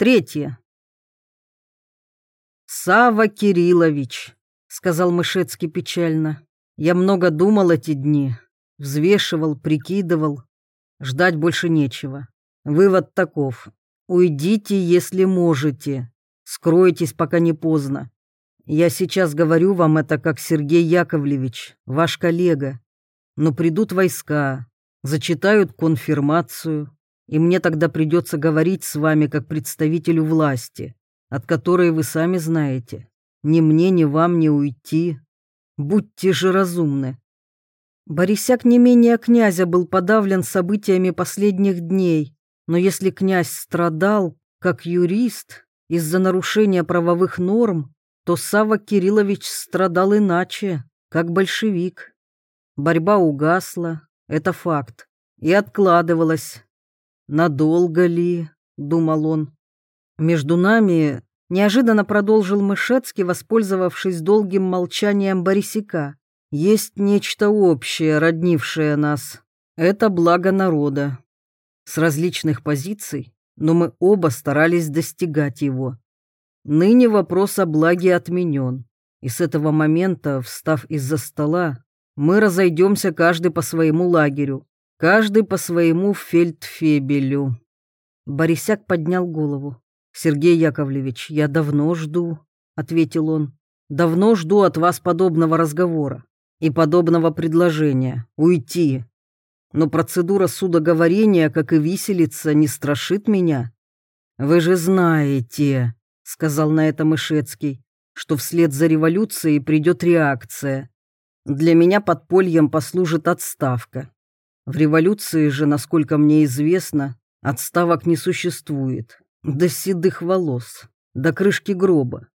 Третье. Сава Кириллович, сказал Мышецкий печально. Я много думал эти дни, взвешивал, прикидывал. Ждать больше нечего. Вывод таков. Уйдите, если можете. Скройтесь, пока не поздно. Я сейчас говорю вам это как Сергей Яковлевич, ваш коллега. Но придут войска, зачитают конфирмацию, и мне тогда придется говорить с вами как представителю власти, от которой вы сами знаете. Ни мне, ни вам не уйти. Будьте же разумны. Борисяк не менее князя был подавлен событиями последних дней, но если князь страдал, как юрист, из-за нарушения правовых норм, то Сава Кириллович страдал иначе, как большевик. Борьба угасла, это факт, и откладывалась. Надолго ли, думал он. Между нами неожиданно продолжил Мышецкий, воспользовавшись долгим молчанием Борисика. Есть нечто общее, роднившее нас. Это благо народа. С различных позиций, но мы оба старались достигать его. Ныне вопрос о благе отменен, и с этого момента, встав из-за стола, мы разойдемся каждый по своему лагерю, каждый по своему фельдфебелю. Борисяк поднял голову. «Сергей Яковлевич, я давно жду», — ответил он. «Давно жду от вас подобного разговора и подобного предложения — уйти. Но процедура судоговорения, как и виселица, не страшит меня. Вы же знаете, сказал на это Мышецкий, что вслед за революцией придет реакция. Для меня подпольем послужит отставка. В революции же, насколько мне известно, отставок не существует. До седых волос, до крышки гроба.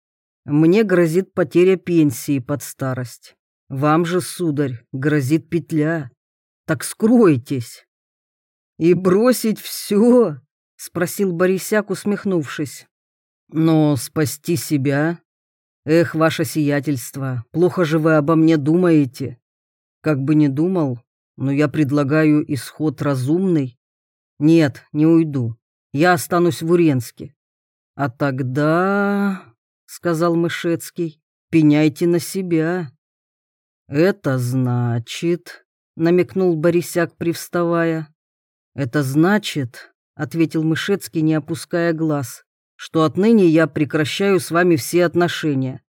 Мне грозит потеря пенсии под старость. Вам же, сударь, грозит петля. Так скройтесь. И бросить все? Спросил Борисяк, усмехнувшись. Но спасти себя? Эх, ваше сиятельство, плохо же вы обо мне думаете. Как бы не думал, но я предлагаю исход разумный. Нет, не уйду. Я останусь в Уренске. А тогда, — сказал Мышецкий, — пеняйте на себя. Это значит, — намекнул Борисяк, привставая. Это значит, — ответил Мышецкий, не опуская глаз, что отныне я прекращаю с вами все отношения.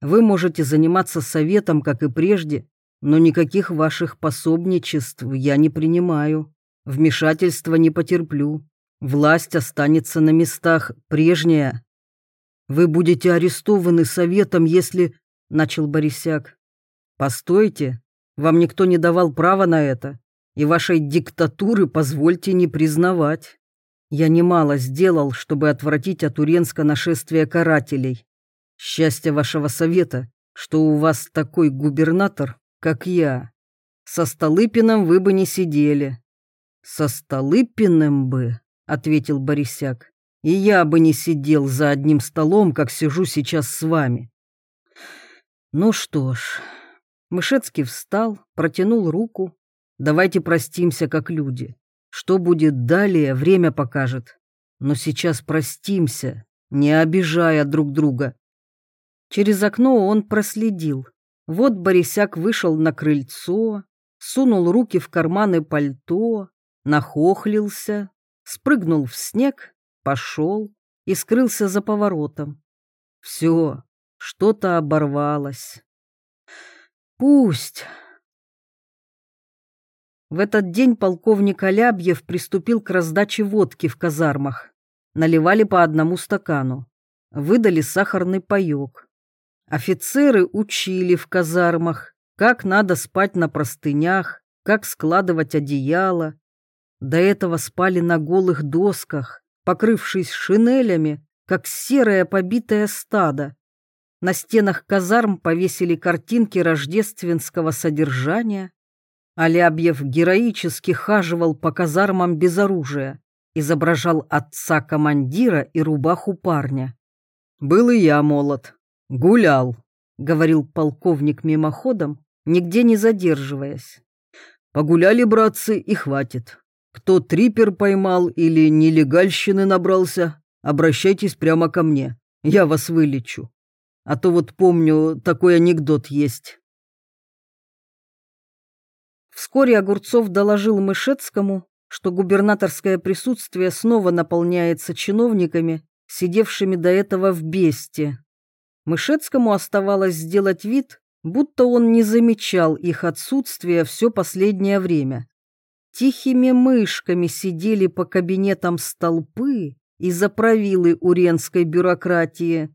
Вы можете заниматься советом, как и прежде, но никаких ваших пособничеств я не принимаю. Вмешательства не потерплю. Власть останется на местах прежняя. Вы будете арестованы советом, если... Начал Борисяк. Постойте, вам никто не давал права на это, и вашей диктатуры позвольте не признавать. Я немало сделал, чтобы отвратить от Уренска нашествие карателей. Счастье вашего совета, что у вас такой губернатор, как я. Со Столыпиным вы бы не сидели. Со Столыпиным бы, ответил Борисяк. И я бы не сидел за одним столом, как сижу сейчас с вами. Ну что ж, Мышецкий встал, протянул руку. Давайте простимся, как люди. Что будет далее, время покажет. Но сейчас простимся, не обижая друг друга. Через окно он проследил. Вот Борисяк вышел на крыльцо, сунул руки в карманы пальто, нахохлился, спрыгнул в снег, пошел и скрылся за поворотом. Все, что-то оборвалось. Пусть. В этот день полковник Алябьев приступил к раздаче водки в казармах. Наливали по одному стакану. Выдали сахарный паёк. Офицеры учили в казармах, как надо спать на простынях, как складывать одеяло. До этого спали на голых досках, покрывшись шинелями, как серое побитое стадо. На стенах казарм повесили картинки рождественского содержания, Алябьев героически хаживал по казармам без оружия, изображал отца командира и рубаху парня. «Был и я молод, гулял», — говорил полковник мимоходом, нигде не задерживаясь. «Погуляли, братцы, и хватит. Кто трипер поймал или нелегальщины набрался, обращайтесь прямо ко мне, я вас вылечу. А то вот помню, такой анекдот есть. Вскоре Огурцов доложил Мышецкому, что губернаторское присутствие снова наполняется чиновниками, сидевшими до этого в бесте. Мышецкому оставалось сделать вид, будто он не замечал их отсутствия все последнее время. Тихими мышками сидели по кабинетам столпы и заправилы уренской бюрократии,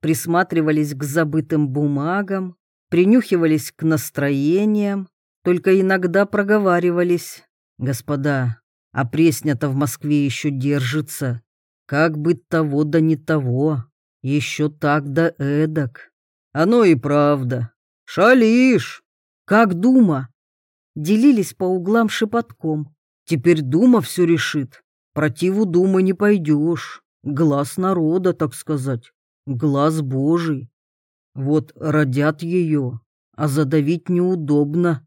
присматривались к забытым бумагам, принюхивались к настроениям, только иногда проговаривались. «Господа, а пресня-то в Москве еще держится. Как бы того да не того, еще так да эдак. Оно и правда. Шалишь. Как Дума?» Делились по углам шепотком. «Теперь Дума все решит. Противу Думы не пойдешь. Глаз народа, так сказать. Глаз Божий. Вот родят ее, а задавить неудобно.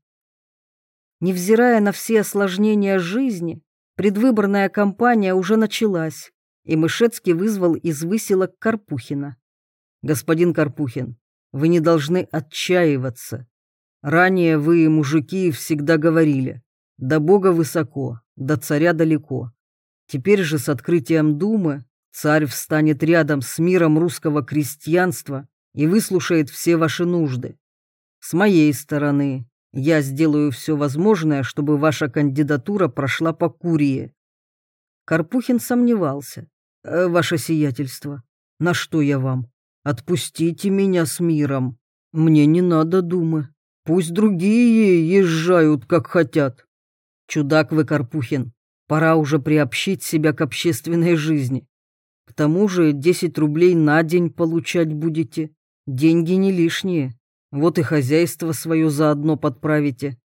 Невзирая на все осложнения жизни, предвыборная кампания уже началась, и Мышецкий вызвал из выселок Карпухина. «Господин Карпухин, вы не должны отчаиваться. Ранее вы, мужики, всегда говорили, до Бога высоко, до царя далеко. Теперь же с открытием Думы царь встанет рядом с миром русского крестьянства и выслушает все ваши нужды. С моей стороны я сделаю все возможное, чтобы ваша кандидатура прошла по Курии. Карпухин сомневался. «Э, «Ваше сиятельство, на что я вам? Отпустите меня с миром. Мне не надо думы. Пусть другие езжают, как хотят». «Чудак вы, Карпухин, пора уже приобщить себя к общественной жизни. К тому же 10 рублей на день получать будете. Деньги не лишние. Вот и хозяйство свое заодно подправите.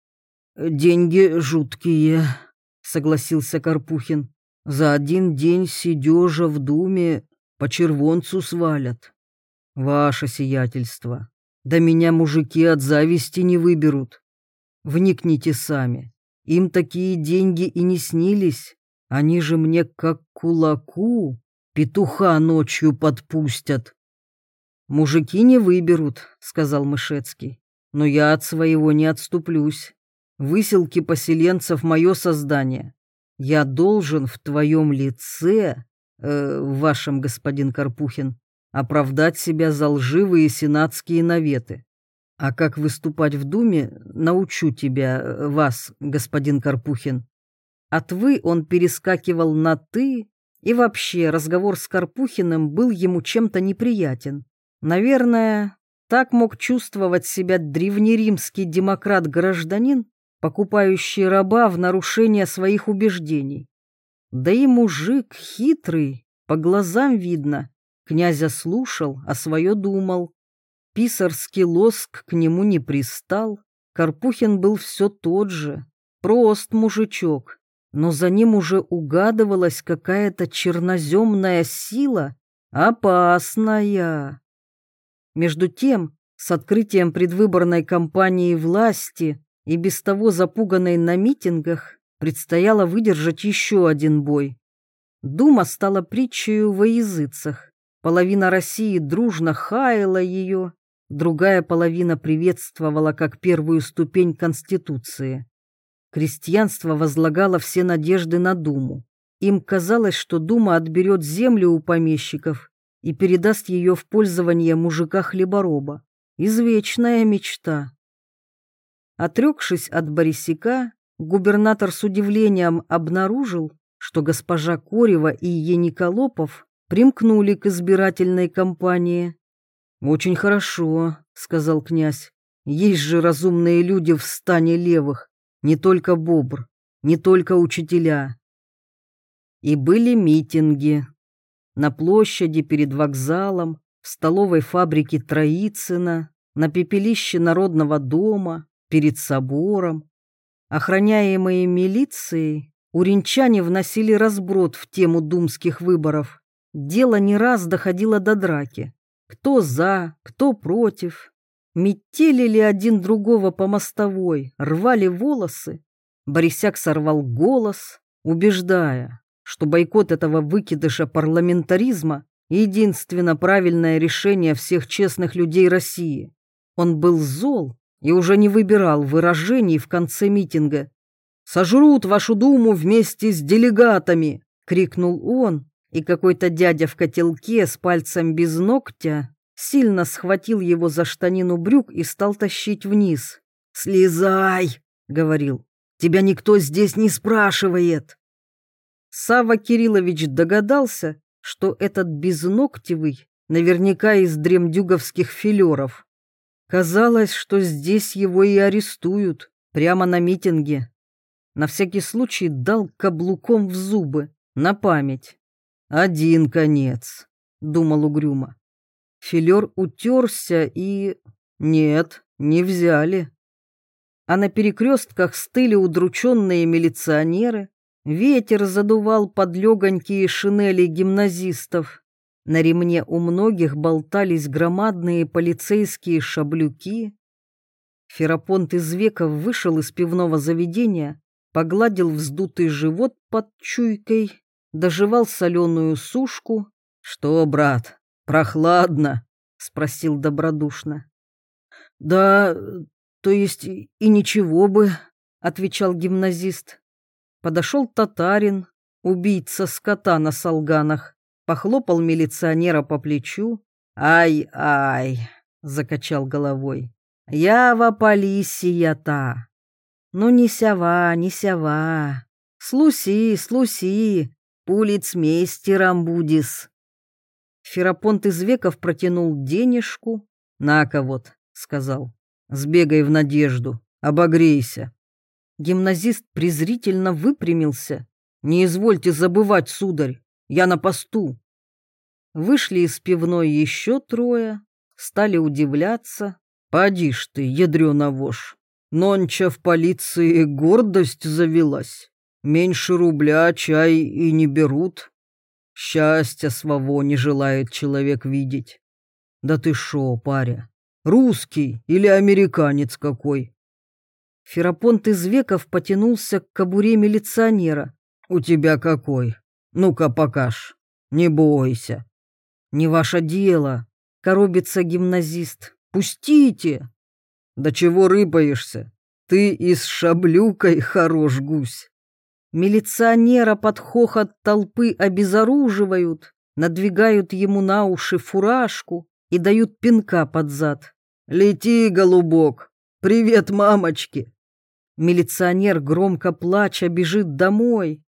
Деньги жуткие, согласился Карпухин. За один день сидежа в думе по червонцу свалят. Ваше сиятельство, да меня мужики от зависти не выберут. Вникните сами. Им такие деньги и не снились. Они же мне как кулаку петуха ночью подпустят. «Мужики не выберут», — сказал Мышецкий. «Но я от своего не отступлюсь. Выселки поселенцев — мое создание. Я должен в твоем лице, э, вашем господин Карпухин, оправдать себя за лживые сенатские наветы. А как выступать в Думе, научу тебя, э, вас, господин Карпухин». От «вы» он перескакивал на «ты», и вообще разговор с Карпухиным был ему чем-то неприятен. Наверное, так мог чувствовать себя древнеримский демократ-гражданин, покупающий раба в нарушение своих убеждений. Да и мужик хитрый, по глазам видно, князя слушал, а свое думал. Писарский лоск к нему не пристал, Карпухин был все тот же, прост мужичок, но за ним уже угадывалась какая-то черноземная сила, опасная. Между тем, с открытием предвыборной кампании власти и без того запуганной на митингах, предстояло выдержать еще один бой. Дума стала притчей во языцах. Половина России дружно хаяла ее, другая половина приветствовала как первую ступень Конституции. Крестьянство возлагало все надежды на Думу. Им казалось, что Дума отберет землю у помещиков и передаст ее в пользование мужика-хлебороба. Извечная мечта. Отрекшись от Борисика, губернатор с удивлением обнаружил, что госпожа Корева и Ениколопов примкнули к избирательной кампании. «Очень хорошо», — сказал князь. «Есть же разумные люди в стане левых, не только бобр, не только учителя». И были митинги, на площади перед вокзалом, в столовой фабрике Троицына, на пепелище Народного дома, перед собором. Охраняемые милицией, уренчане вносили разброд в тему думских выборов. Дело не раз доходило до драки. Кто за, кто против. Метелили один другого по мостовой, рвали волосы. Борисяк сорвал голос, убеждая, что бойкот этого выкидыша парламентаризма – единственно правильное решение всех честных людей России. Он был зол и уже не выбирал выражений в конце митинга. «Сожрут вашу думу вместе с делегатами!» — крикнул он, и какой-то дядя в котелке с пальцем без ногтя сильно схватил его за штанину брюк и стал тащить вниз. «Слезай!» — говорил. «Тебя никто здесь не спрашивает!» Сава Кириллович догадался, что этот безногтевый наверняка из дремдюговских филеров. Казалось, что здесь его и арестуют, прямо на митинге. На всякий случай дал каблуком в зубы, на память. «Один конец», — думал угрюмо. Филер утерся и... Нет, не взяли. А на перекрестках стыли удрученные милиционеры, ветер задувал под легонькие шинели гимназистов. На ремне у многих болтались громадные полицейские шаблюки. Ферапонт из веков вышел из пивного заведения, погладил вздутый живот под чуйкой, доживал соленую сушку. «Что, брат, прохладно?» — спросил добродушно. «Да, то есть и ничего бы», — отвечал гимназист. Подошел татарин, убийца скота на солганах похлопал милиционера по плечу. «Ай-ай!» — закачал головой. «Я в полисия-то! Ну не сява, не сява! Слуси, слуси, пулицмейстером будис!» Ферапонт из веков протянул денежку. «На-ка вот», — сказал, — «сбегай в надежду, обогрейся». Гимназист презрительно выпрямился. «Не извольте забывать, сударь, я на посту. Вышли из пивной еще трое, стали удивляться. Поди ты, ядрёна вошь, нонча в полиции гордость завелась. Меньше рубля чай и не берут. Счастья своего не желает человек видеть. Да ты шо, паря, русский или американец какой? Ферапонт из веков потянулся к кобуре милиционера. «У тебя какой? Ну-ка, покаж. Не бойся. Не ваше дело. Коробится гимназист. Пустите. Да чего рыпаешься? Ты и с шаблюкой хорош гусь. Милиционера под хохот толпы обезоруживают, надвигают ему на уши фуражку и дают пинка под зад. «Лети, голубок! Привет, мамочке!» Милиционер, громко плача, бежит домой,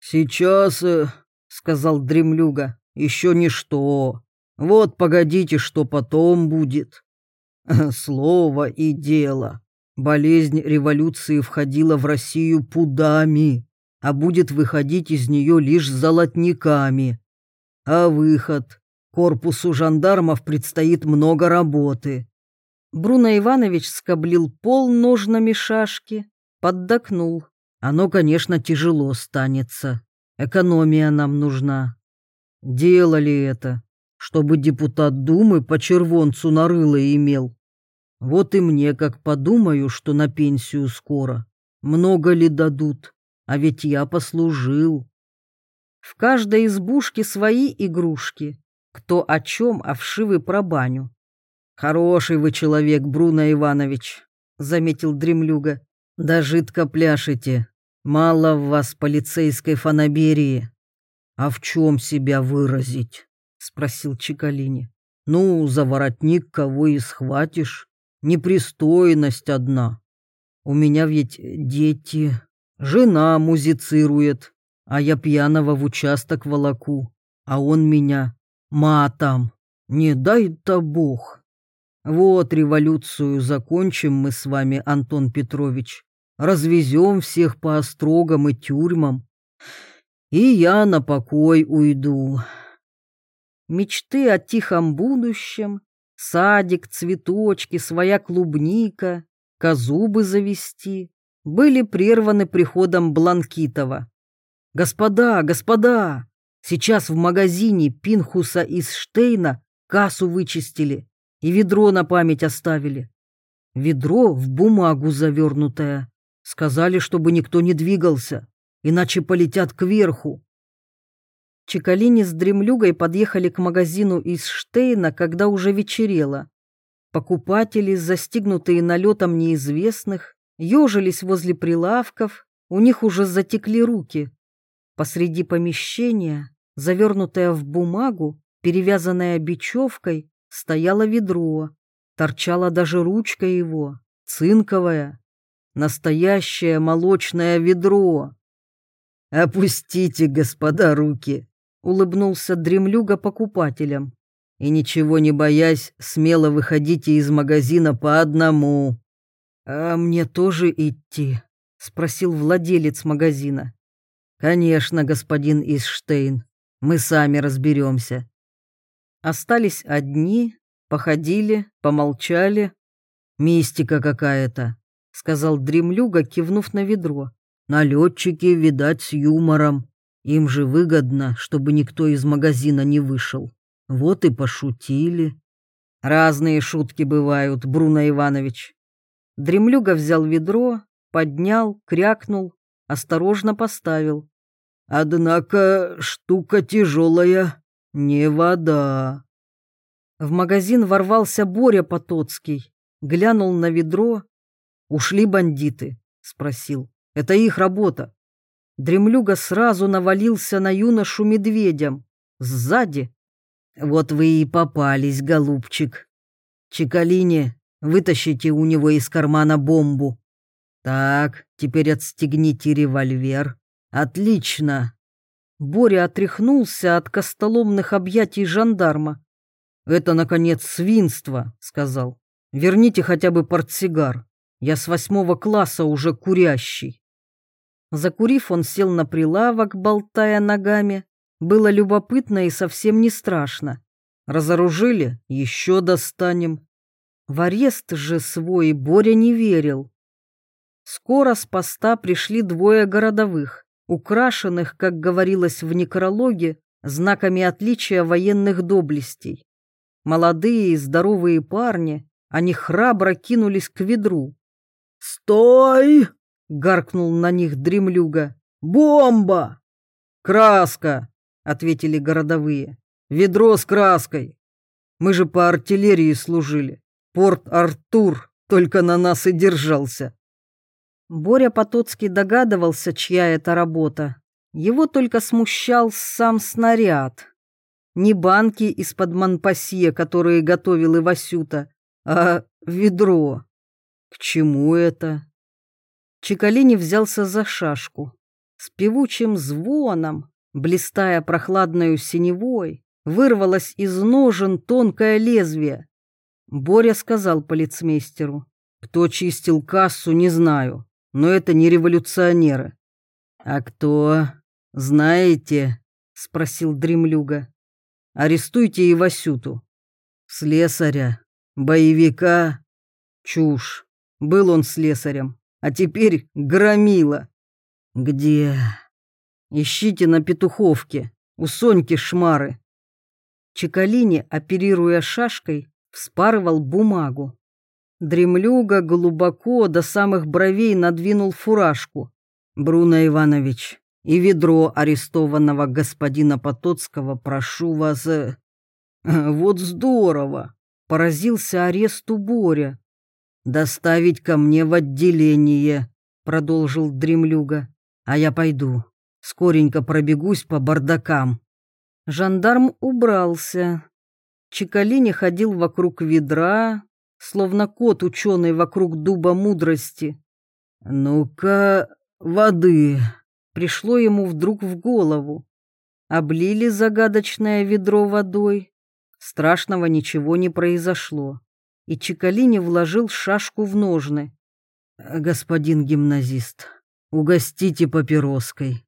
«Сейчас, э, — сказал дремлюга, — еще ничто. Вот погодите, что потом будет. Слово и дело. Болезнь революции входила в Россию пудами, а будет выходить из нее лишь золотниками. А выход? Корпусу жандармов предстоит много работы. Бруно Иванович скоблил пол ножнами шашки, поддакнул. Оно, конечно, тяжело станется. Экономия нам нужна. Делали это, чтобы депутат Думы по червонцу на рыло имел. Вот и мне, как подумаю, что на пенсию скоро. Много ли дадут? А ведь я послужил. В каждой избушке свои игрушки. Кто о чем, а вшивы про баню. Хороший вы человек, Бруно Иванович, заметил дремлюга. Да жидко пляшете. Мало в вас полицейской фанаберии. А в чем себя выразить? Спросил Чекалини. Ну, за воротник кого и схватишь. Непристойность одна. У меня ведь дети. Жена музицирует, а я пьяного в участок волоку, а он меня матом. Не дай-то бог. Вот революцию закончим мы с вами, Антон Петрович. Развезем всех по острогам и тюрьмам. И я на покой уйду. Мечты о тихом будущем, садик, цветочки, своя клубника, козу бы завести, были прерваны приходом Бланкитова. «Господа, господа, сейчас в магазине Пинхуса из Штейна кассу вычистили и ведро на память оставили. Ведро в бумагу завернутое. Сказали, чтобы никто не двигался. иначе полетят кверху. Чекалини с дремлюгой подъехали к магазину из Штейна, когда уже вечерело. Покупатели, застигнутые налетом неизвестных, ежились возле прилавков, у них уже затекли руки. Посреди помещения, завернутая в бумагу, перевязанная бечевкой, стояло ведро. Торчала даже ручка его, цинковая. Настоящее молочное ведро. «Опустите, господа, руки!» улыбнулся дремлюга покупателям. И ничего не боясь, смело выходите из магазина по одному. А мне тоже идти? спросил владелец магазина. Конечно, господин Исштейн, мы сами разберемся. Остались одни, походили, помолчали. Мистика какая-то, сказал дремлюга, кивнув на ведро. Налетчики, видать, с юмором. Им же выгодно, чтобы никто из магазина не вышел. Вот и пошутили. Разные шутки бывают, Бруно Иванович. Дремлюга взял ведро, поднял, крякнул, осторожно поставил. Однако штука тяжелая, не вода. В магазин ворвался Боря Потоцкий, глянул на ведро. «Ушли бандиты?» — спросил. «Это их работа. Дремлюга сразу навалился на юношу медведем. Сзади. «Вот вы и попались, голубчик. Чекалине, вытащите у него из кармана бомбу. Так, теперь отстегните револьвер. Отлично!» Боря отряхнулся от костоломных объятий жандарма. «Это, наконец, свинство», — сказал. «Верните хотя бы портсигар. Я с восьмого класса уже курящий». Закурив, он сел на прилавок, болтая ногами. Было любопытно и совсем не страшно. Разоружили? Еще достанем. В арест же свой Боря не верил. Скоро с поста пришли двое городовых, украшенных, как говорилось в некрологе, знаками отличия военных доблестей. Молодые и здоровые парни, они храбро кинулись к ведру. «Стой!» гаркнул на них дремлюга. «Бомба!» «Краска!» — ответили городовые. «Ведро с краской! Мы же по артиллерии служили. Порт Артур только на нас и держался». Боря Потоцкий догадывался, чья это работа. Его только смущал сам снаряд. Не банки из-под Монпасье, которые готовил Ивасюта, а ведро. К чему это? Чекалини взялся за шашку. С певучим звоном, блистая прохладную синевой, вырвалось из ножен тонкое лезвие. Боря сказал полицмейстеру, кто чистил кассу, не знаю, но это не революционеры. А кто, знаете, спросил дремлюга. Арестуйте и Васюту. Слесаря, боевика. Чушь. Был он слесарем а теперь громила. Где? Ищите на Петуховке, у Соньки шмары. Чекалини, оперируя шашкой, вспарывал бумагу. Дремлюга глубоко до самых бровей надвинул фуражку. Бруно Иванович, и ведро арестованного господина Потоцкого прошу вас... Э... Вот здорово! Поразился аресту Боря. «Доставить ко мне в отделение», — продолжил дремлюга. «А я пойду. Скоренько пробегусь по бардакам». Жандарм убрался. Чекалини ходил вокруг ведра, словно кот ученый вокруг дуба мудрости. «Ну-ка, воды!» Пришло ему вдруг в голову. Облили загадочное ведро водой. Страшного ничего не произошло и Чекалини вложил шашку в ножны. «Господин гимназист, угостите папироской».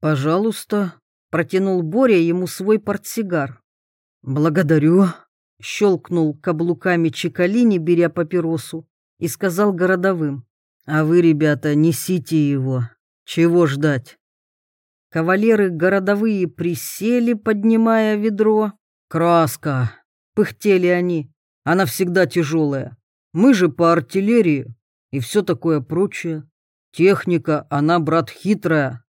«Пожалуйста», — протянул Боря ему свой портсигар. «Благодарю», — щелкнул каблуками Чекалини, беря папиросу, и сказал городовым. «А вы, ребята, несите его. Чего ждать?» Кавалеры городовые присели, поднимая ведро. «Краска!» — пыхтели они. Она всегда тяжелая. Мы же по артиллерии и все такое прочее. Техника, она, брат, хитрая.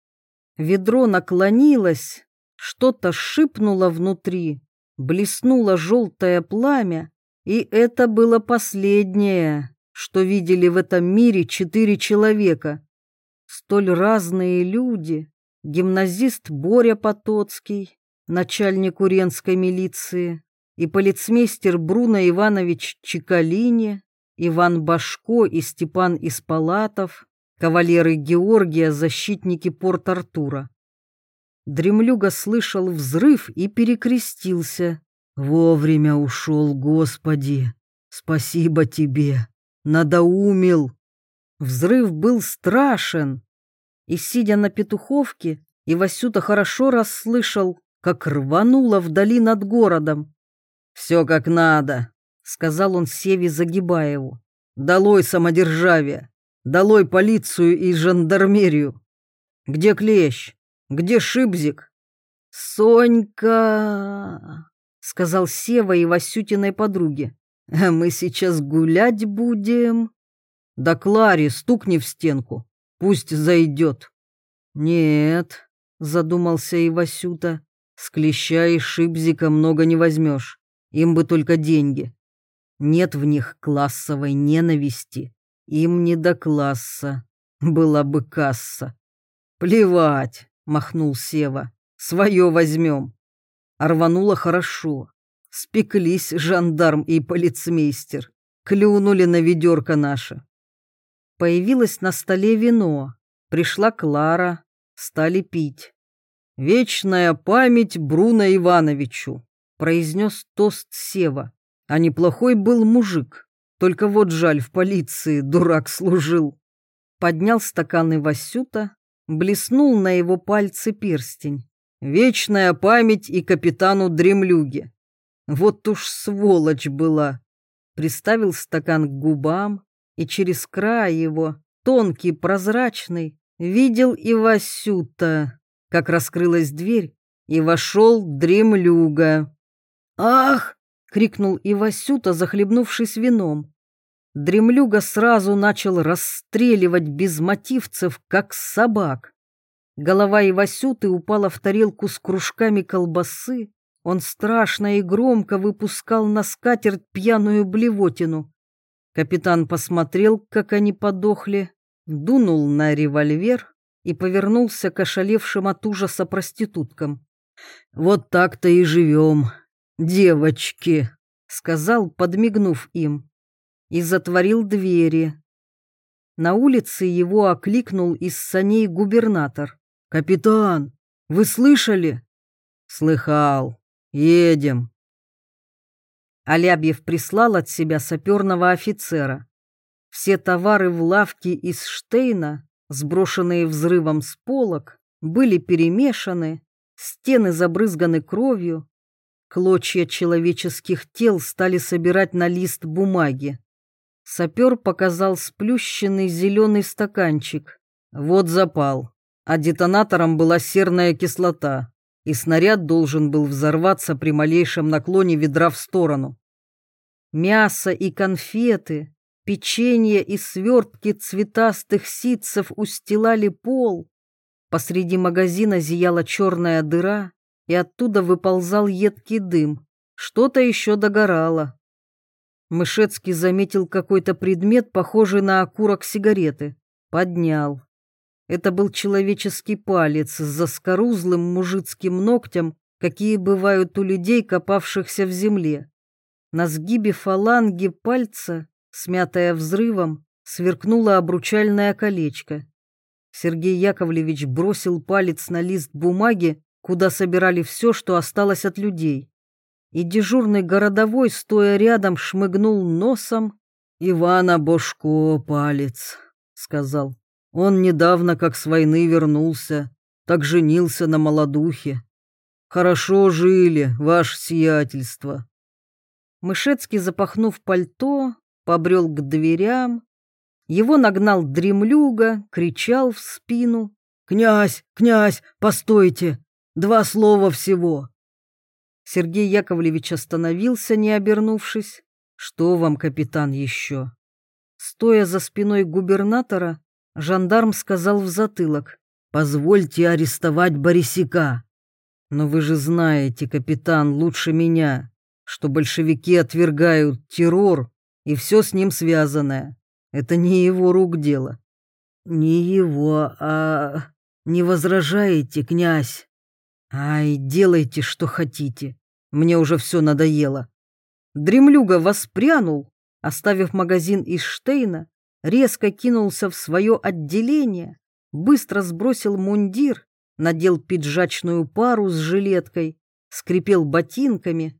Ведро наклонилось, что-то шипнуло внутри, блеснуло желтое пламя, и это было последнее, что видели в этом мире четыре человека. Столь разные люди, гимназист Боря Потоцкий, начальник Уренской милиции, и полицмейстер Бруно Иванович Чекалини, Иван Башко и Степан Испалатов, кавалеры Георгия, защитники Порт-Артура. Дремлюга слышал взрыв и перекрестился. «Вовремя ушел, Господи! Спасибо тебе! Надоумил!» Взрыв был страшен. И, сидя на петуховке, Ивасюта хорошо расслышал, как рвануло вдали над городом. «Все как надо», — сказал он Севе Загибаеву. «Долой самодержавие! Долой полицию и жандармерию! Где Клещ? Где Шибзик?» «Сонька!» — сказал Сева и Васютиной подруге. «А мы сейчас гулять будем?» «Да Кларе стукни в стенку, пусть зайдет». «Нет», — задумался и Васюта, — «с Клеща и Шибзика много не возьмешь. Им бы только деньги. Нет в них классовой ненависти. Им не до класса. Была бы касса. Плевать, махнул Сева. Свое возьмем. Рвануло хорошо. Спеклись жандарм и полицмейстер. Клюнули на ведерко наше. Появилось на столе вино. Пришла Клара. Стали пить. Вечная память Бруно Ивановичу произнес тост Сева. А неплохой был мужик. Только вот жаль, в полиции дурак служил. Поднял стакан и Васюта, блеснул на его пальце перстень. Вечная память и капитану Дремлюге. Вот уж сволочь была. Приставил стакан к губам, и через край его, тонкий, прозрачный, видел и Васюта, как раскрылась дверь, и вошел Дремлюга. «Ах!» — крикнул Ивасюта, захлебнувшись вином. Дремлюга сразу начал расстреливать безмотивцев, как собак. Голова Ивасюты упала в тарелку с кружками колбасы. Он страшно и громко выпускал на скатерть пьяную блевотину. Капитан посмотрел, как они подохли, дунул на револьвер и повернулся к ошалевшим от ужаса проституткам. «Вот так-то и живем», «Девочки», — сказал, подмигнув им, и затворил двери. На улице его окликнул из саней губернатор. «Капитан, вы слышали?» «Слыхал. Едем». Алябьев прислал от себя саперного офицера. Все товары в лавке из Штейна, сброшенные взрывом с полок, были перемешаны, стены забрызганы кровью, Клочья человеческих тел стали собирать на лист бумаги. Сапер показал сплющенный зеленый стаканчик. Вот запал. А детонатором была серная кислота, и снаряд должен был взорваться при малейшем наклоне ведра в сторону. Мясо и конфеты, печенье и свертки цветастых ситцев устилали пол. Посреди магазина зияла черная дыра, и оттуда выползал едкий дым. Что-то еще догорало. Мышецкий заметил какой-то предмет, похожий на окурок сигареты. Поднял. Это был человеческий палец с заскорузлым мужицким ногтем, какие бывают у людей, копавшихся в земле. На сгибе фаланги пальца, смятая взрывом, сверкнуло обручальное колечко. Сергей Яковлевич бросил палец на лист бумаги куда собирали все, что осталось от людей. И дежурный городовой, стоя рядом, шмыгнул носом. «Ивана Бошко палец», — сказал. «Он недавно, как с войны, вернулся, так женился на молодухе. Хорошо жили, ваше сиятельство». Мышецкий, запахнув пальто, побрел к дверям. Его нагнал дремлюга, кричал в спину. «Князь, князь, постойте! Два слова всего. Сергей Яковлевич остановился, не обернувшись. Что вам, капитан, еще? Стоя за спиной губернатора, жандарм сказал в затылок. Позвольте арестовать Борисика. Но вы же знаете, капитан, лучше меня, что большевики отвергают террор и все с ним связанное. Это не его рук дело. Не его, а... Не возражаете, князь? Ай, делайте, что хотите. Мне уже все надоело. Дремлюга воспрянул, оставив магазин из Штейна, резко кинулся в свое отделение, быстро сбросил мундир, надел пиджачную пару с жилеткой, скрипел ботинками.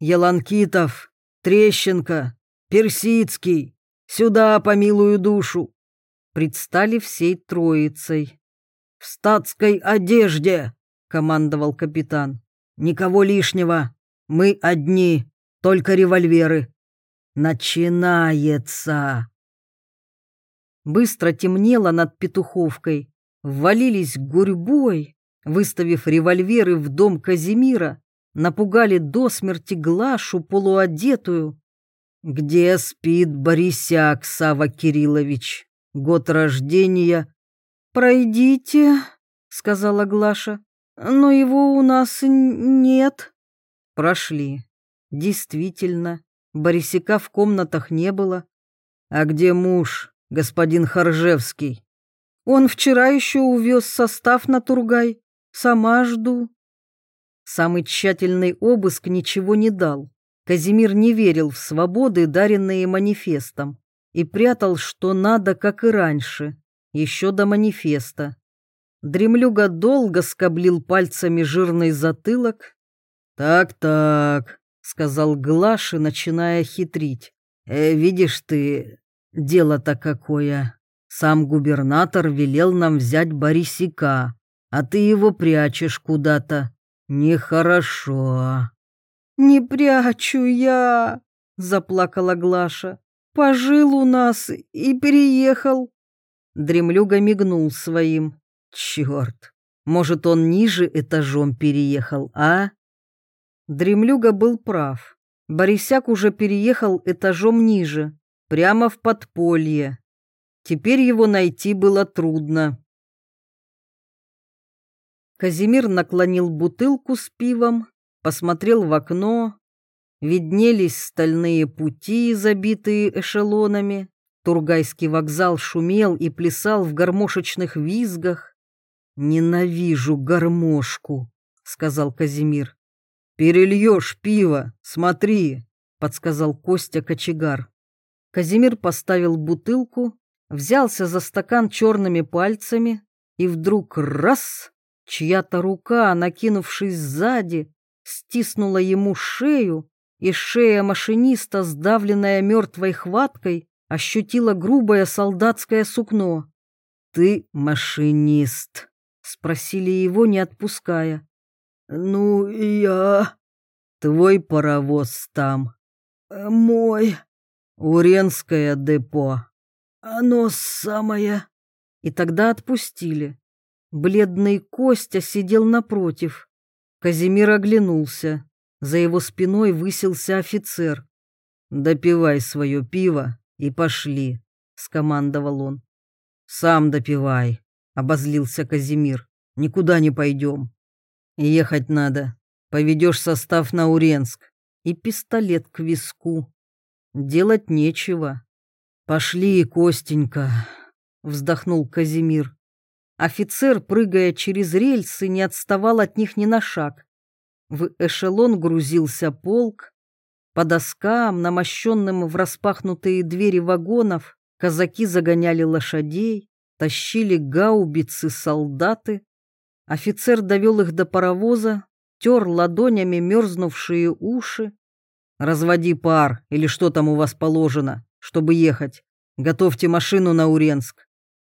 «Яланкитов, Трещенко, Персидский, сюда, по милую душу!» Предстали всей троицей. «В статской одежде!» — командовал капитан. «Никого лишнего, мы одни, только револьверы. Начинается!» Быстро темнело над Петуховкой. Ввалились гурьбой, выставив револьверы в дом Казимира, напугали до смерти Глашу полуодетую. «Где спит Борисяк, Сава Кириллович? Год рождения?» «Пройдите», — сказала Глаша, — «но его у нас нет». Прошли. Действительно, Борисяка в комнатах не было. «А где муж, господин Харжевский?» «Он вчера еще увез состав на Тургай. Сама жду». Самый тщательный обыск ничего не дал. Казимир не верил в свободы, даренные манифестом, и прятал, что надо, как и раньше, еще до манифеста. Дремлюга долго скоблил пальцами жирный затылок. «Так-так», — сказал Глаши, начиная хитрить. «Э, «Видишь ты, дело-то какое. Сам губернатор велел нам взять Борисика, а ты его прячешь куда-то. Нехорошо». «Не прячу я», — заплакала Глаша. «Пожил у нас и переехал». Дремлюга мигнул своим. «Черт, может, он ниже этажом переехал, а?» Дремлюга был прав. Борисяк уже переехал этажом ниже, прямо в подполье. Теперь его найти было трудно. Казимир наклонил бутылку с пивом, посмотрел в окно. Виднелись стальные пути, забитые эшелонами. Тургайский вокзал шумел и плясал в гармошечных визгах. «Ненавижу гармошку», — сказал Казимир. «Перельешь пиво, смотри», — подсказал Костя кочегар. Казимир поставил бутылку, взялся за стакан черными пальцами, и вдруг раз — чья-то рука, накинувшись сзади, стиснула ему шею, и шея машиниста, сдавленная мертвой хваткой, ощутила грубое солдатское сукно. «Ты машинист?» — спросили его, не отпуская. «Ну, я...» «Твой паровоз там». «Мой...» «Уренское депо». «Оно самое...» И тогда отпустили. Бледный Костя сидел напротив. Казимир оглянулся. За его спиной высился офицер. «Допивай свое пиво и пошли», — скомандовал он. «Сам допивай», — обозлился Казимир. «Никуда не пойдем. Ехать надо. Поведешь состав на Уренск. И пистолет к виску. Делать нечего. Пошли, Костенька», — вздохнул Казимир. Офицер, прыгая через рельсы, не отставал от них ни на шаг. В эшелон грузился полк. По доскам, намощенным в распахнутые двери вагонов, казаки загоняли лошадей, тащили гаубицы солдаты. Офицер довел их до паровоза, тер ладонями мерзнувшие уши. «Разводи пар, или что там у вас положено, чтобы ехать. Готовьте машину на Уренск.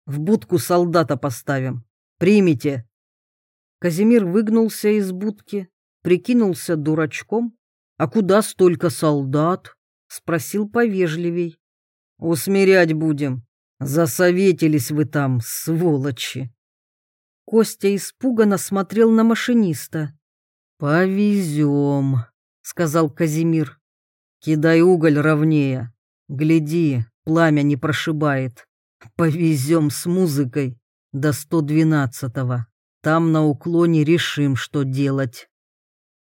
В будку солдата поставим. Примите». Казимир выгнулся из будки, прикинулся дурачком. «А куда столько солдат?» — спросил повежливей. «Усмирять будем. Засоветились вы там, сволочи!» Костя испуганно смотрел на машиниста. «Повезем», — сказал Казимир. «Кидай уголь ровнее. Гляди, пламя не прошибает. Повезем с музыкой. до 112-го. Там на уклоне решим, что делать.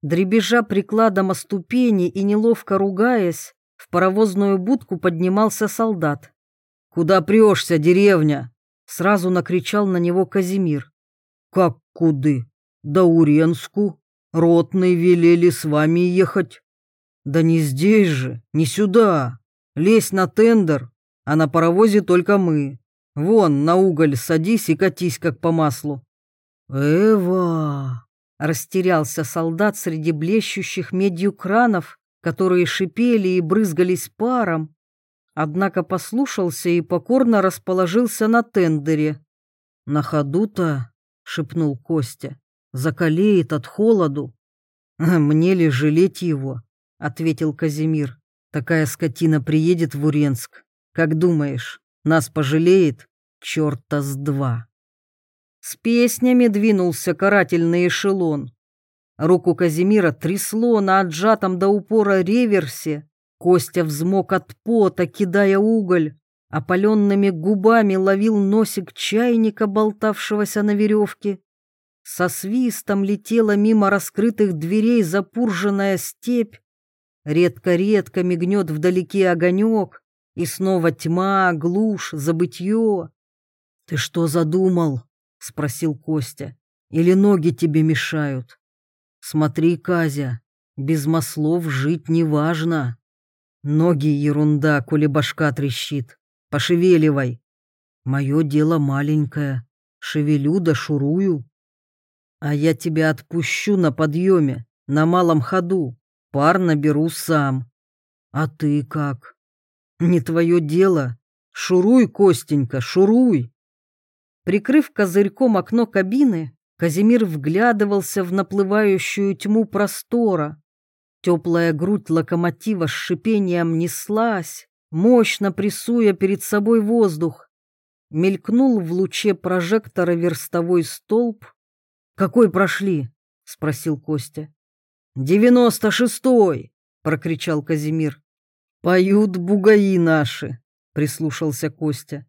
Дребежа прикладом о ступени и неловко ругаясь, в паровозную будку поднимался солдат. «Куда прешься, деревня?» Сразу накричал на него Казимир. «Как куды? Да Уренску. Ротные велели с вами ехать». «Да не здесь же, не сюда. Лезь на тендер, а на паровозе только мы. Вон, на уголь садись и катись, как по маслу». «Эва!» — растерялся солдат среди блещущих медью кранов, которые шипели и брызгались паром, однако послушался и покорно расположился на тендере. «На ходу-то», — шепнул Костя, — «закалеет от холоду». «Мне ли жалеть его?» — ответил Казимир. «Такая скотина приедет в Уренск. Как думаешь, нас пожалеет? Черта с два». С песнями двинулся карательный эшелон. Руку Казимира трясло на отжатом до упора реверсе. Костя взмок от пота, кидая уголь. Опаленными губами ловил носик чайника, болтавшегося на веревке. Со свистом летела мимо раскрытых дверей запурженная степь. Редко-редко мигнет вдалеке огонек, и снова тьма, глушь, забытье. — Ты что задумал? — спросил Костя. — Или ноги тебе мешают? Смотри, Казя, без маслов жить неважно. Ноги ерунда, коли башка трещит. Пошевеливай. Мое дело маленькое. Шевелю да шурую. А я тебя отпущу на подъеме, на малом ходу. Пар наберу сам. А ты как? Не твое дело. Шуруй, Костенька, шуруй. Прикрыв козырьком окно кабины, Казимир вглядывался в наплывающую тьму простора. Теплая грудь локомотива с шипением неслась, мощно прессуя перед собой воздух. Мелькнул в луче прожектора верстовой столб. «Какой прошли?» — спросил Костя. «Девяносто шестой!» — прокричал Казимир. «Поют бугаи наши!» — прислушался Костя.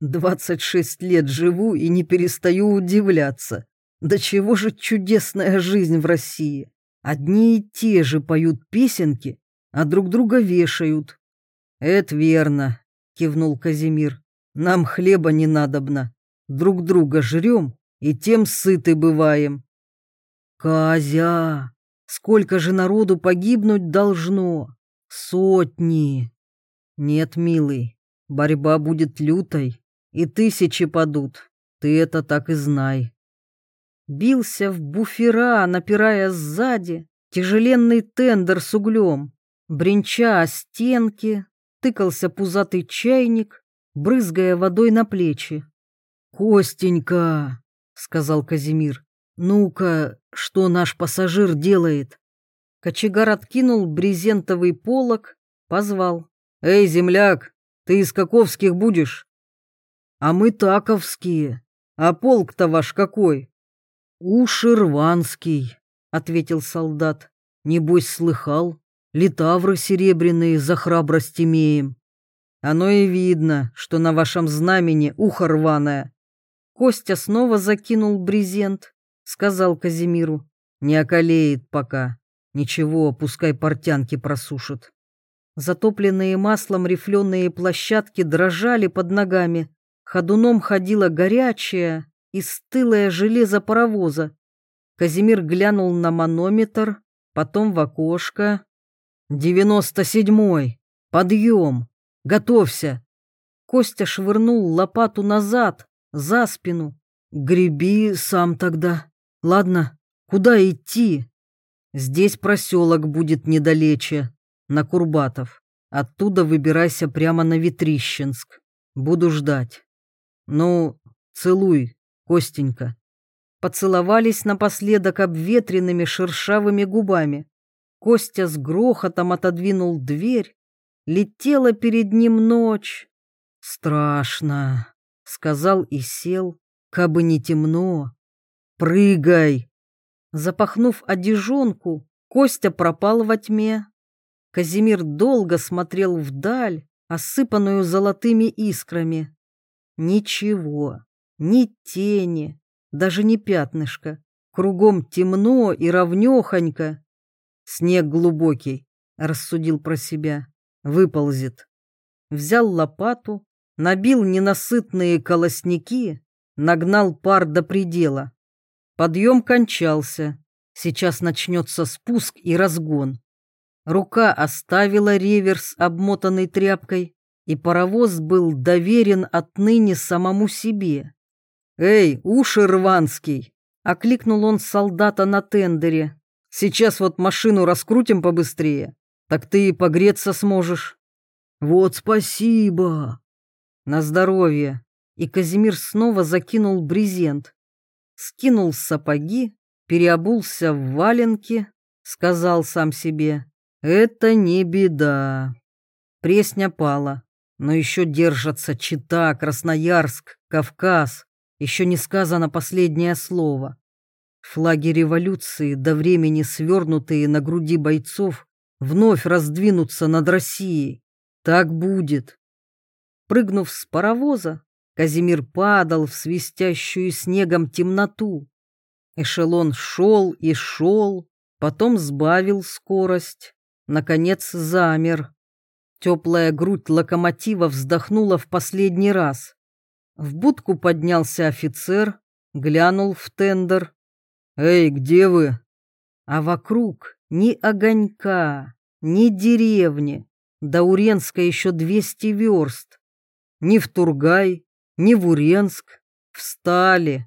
«Двадцать шесть лет живу и не перестаю удивляться. Да чего же чудесная жизнь в России? Одни и те же поют песенки, а друг друга вешают. Это верно, кивнул Казимир. Нам хлеба не надобно. Друг друга жрем и тем сыты бываем. Казя, сколько же народу погибнуть должно? Сотни. Нет, милый, борьба будет лютой, и тысячи падут. Ты это так и знай бился в буфера, напирая сзади, тяжеленный тендер с углем, бренча о стенки, тыкался пузатый чайник, брызгая водой на плечи. «Костенька», — сказал Казимир, — «ну-ка, что наш пассажир делает?» Кочегар откинул брезентовый полог, позвал. «Эй, земляк, ты из Каковских будешь?» «А мы таковские. А полк-то ваш какой?» «Ушерванский», — ответил солдат. «Небось, слыхал? Литавры серебряные за храбрость имеем. Оно и видно, что на вашем знамени ухо рваное». Костя снова закинул брезент, сказал Казимиру. «Не околеет пока. Ничего, пускай портянки просушат». Затопленные маслом рифленые площадки дрожали под ногами. Ходуном ходила горячая, и стылое железо паровоза. Казимир глянул на манометр, потом в окошко. «Девяносто седьмой! Подъем! Готовься!» Костя швырнул лопату назад, за спину. «Греби сам тогда. Ладно, куда идти?» «Здесь проселок будет недалече, на Курбатов. Оттуда выбирайся прямо на Витрищенск. Буду ждать. Ну, целуй, Костенька. Поцеловались напоследок обветренными шершавыми губами. Костя с грохотом отодвинул дверь. Летела перед ним ночь. «Страшно», — сказал и сел, кабы не темно. «Прыгай!» Запахнув одежонку, Костя пропал во тьме. Казимир долго смотрел вдаль, осыпанную золотыми искрами. Ничего, Ни тени, даже не пятнышко. Кругом темно и ровнёхонько. Снег глубокий, рассудил про себя, выползет. Взял лопату, набил ненасытные колосники, нагнал пар до предела. Подъем кончался. Сейчас начнется спуск и разгон. Рука оставила реверс, обмотанный тряпкой, и паровоз был доверен отныне самому себе. «Эй, уши рванский!» — окликнул он солдата на тендере. «Сейчас вот машину раскрутим побыстрее, так ты и погреться сможешь». «Вот спасибо!» «На здоровье!» И Казимир снова закинул брезент. Скинул сапоги, переобулся в валенки, сказал сам себе, «Это не беда». Пресня пала, но еще держатся Чита, Красноярск, Кавказ. Еще не сказано последнее слово. Флаги революции, до времени свернутые на груди бойцов, вновь раздвинутся над Россией. Так будет. Прыгнув с паровоза, Казимир падал в свистящую снегом темноту. Эшелон шел и шел, потом сбавил скорость, наконец замер. Теплая грудь локомотива вздохнула в последний раз. В будку поднялся офицер, глянул в тендер. «Эй, где вы?» А вокруг ни огонька, ни деревни. До Уренска еще двести верст. Ни в Тургай, ни в Уренск. Встали.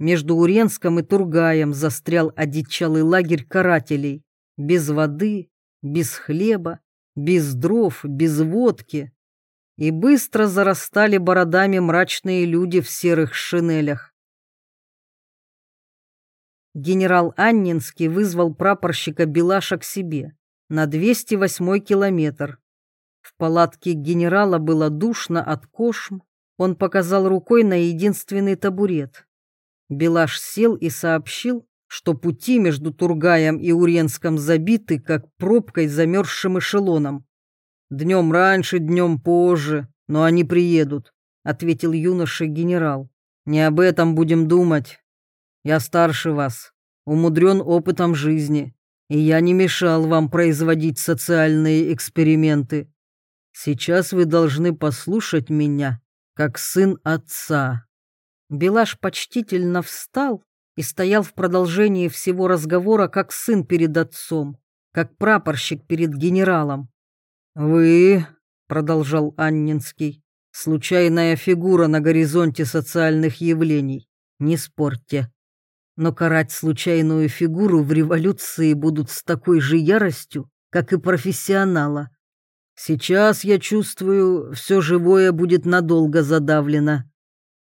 Между Уренском и Тургаем застрял одичалый лагерь карателей. Без воды, без хлеба, без дров, без водки и быстро зарастали бородами мрачные люди в серых шинелях. Генерал Аннинский вызвал прапорщика Белаша к себе на 208 километр. В палатке генерала было душно от кошм, он показал рукой на единственный табурет. Белаш сел и сообщил, что пути между Тургаем и Уренском забиты, как пробкой замерзшим эшелоном. Днем раньше, днем позже, но они приедут, ответил юноша генерал. Не об этом будем думать. Я старше вас, умудрен опытом жизни, и я не мешал вам производить социальные эксперименты. Сейчас вы должны послушать меня, как сын отца. Белаш почтительно встал и стоял в продолжении всего разговора, как сын перед отцом, как прапорщик перед генералом. «Вы», — продолжал Аннинский, — «случайная фигура на горизонте социальных явлений. Не спорьте. Но карать случайную фигуру в революции будут с такой же яростью, как и профессионала. Сейчас, я чувствую, все живое будет надолго задавлено.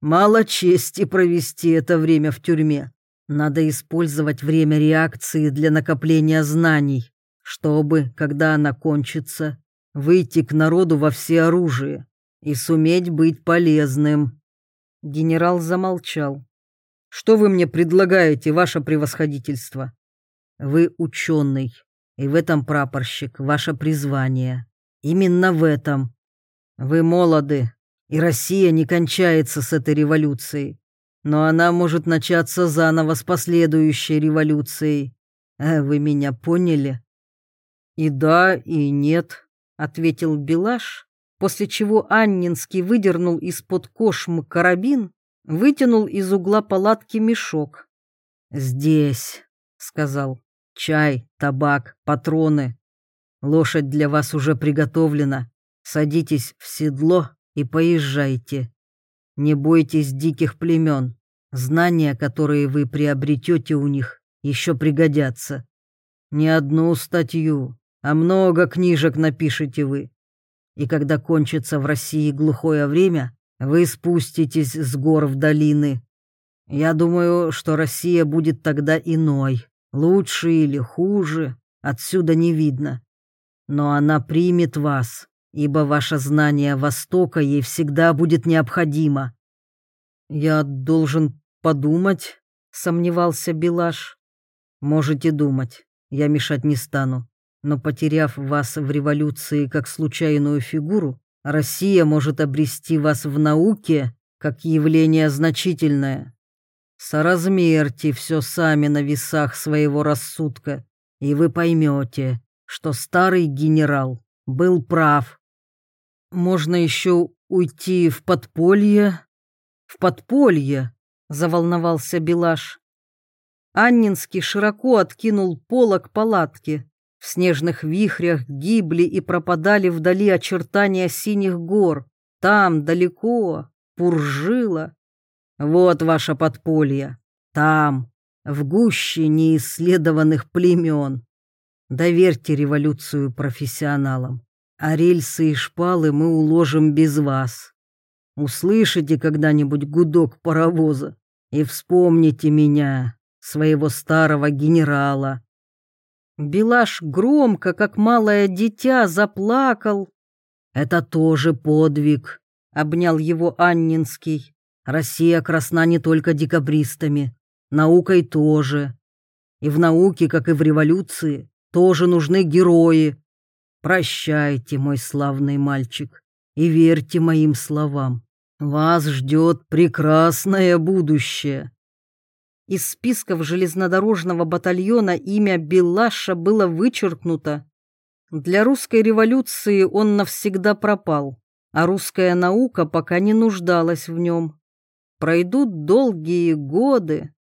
Мало чести провести это время в тюрьме. Надо использовать время реакции для накопления знаний, чтобы, когда она кончится, выйти к народу во всеоружие и суметь быть полезным. Генерал замолчал. Что вы мне предлагаете, ваше превосходительство? Вы ученый, и в этом прапорщик, ваше призвание. Именно в этом. Вы молоды, и Россия не кончается с этой революцией. Но она может начаться заново с последующей революцией. А вы меня поняли? И да, и нет. — ответил Белаш, после чего Аннинский выдернул из-под кошмы карабин, вытянул из угла палатки мешок. «Здесь», — сказал, — «чай, табак, патроны. Лошадь для вас уже приготовлена. Садитесь в седло и поезжайте. Не бойтесь диких племен. Знания, которые вы приобретете у них, еще пригодятся. Ни одну статью, а много книжек напишете вы. И когда кончится в России глухое время, вы спуститесь с гор в долины. Я думаю, что Россия будет тогда иной, лучше или хуже, отсюда не видно. Но она примет вас, ибо ваше знание Востока ей всегда будет необходимо. Я должен подумать, сомневался Белаш. Можете думать, я мешать не стану. Но потеряв вас в революции как случайную фигуру, Россия может обрести вас в науке как явление значительное. Соразмерьте все сами на весах своего рассудка, и вы поймете, что старый генерал был прав. Можно еще уйти в подполье? В подполье, заволновался Белаш. Аннинский широко откинул полок палатки. В снежных вихрях гибли и пропадали вдали очертания синих гор. Там, далеко, Пуржило. Вот ваше подполье. Там, в гуще неисследованных племен. Доверьте революцию профессионалам, а рельсы и шпалы мы уложим без вас. Услышите когда-нибудь гудок паровоза и вспомните меня, своего старого генерала. Белаш громко, как малое дитя, заплакал. Это тоже подвиг, обнял его Аннинский. Россия красна не только декабристами, наукой тоже. И в науке, как и в революции, тоже нужны герои. Прощайте, мой славный мальчик, и верьте моим словам. Вас ждет прекрасное будущее. Из списков железнодорожного батальона имя Белаша было вычеркнуто. Для русской революции он навсегда пропал а русская наука пока не нуждалась в нем. Пройдут долгие годы.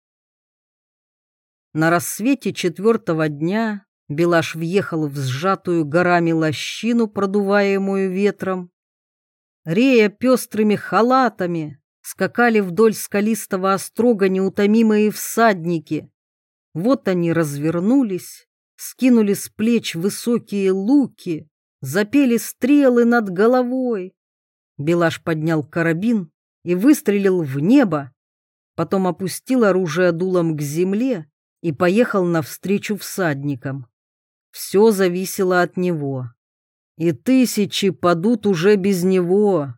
На рассвете четвертого дня Белаш въехал в сжатую горами лощину, продуваемую ветром. Рея пестрыми халатами скакали вдоль скалистого острога неутомимые всадники. Вот они развернулись, скинули с плеч высокие луки, запели стрелы над головой. Белаш поднял карабин и выстрелил в небо, потом опустил оружие дулом к земле и поехал навстречу всадникам. Все зависело от него. И тысячи падут уже без него.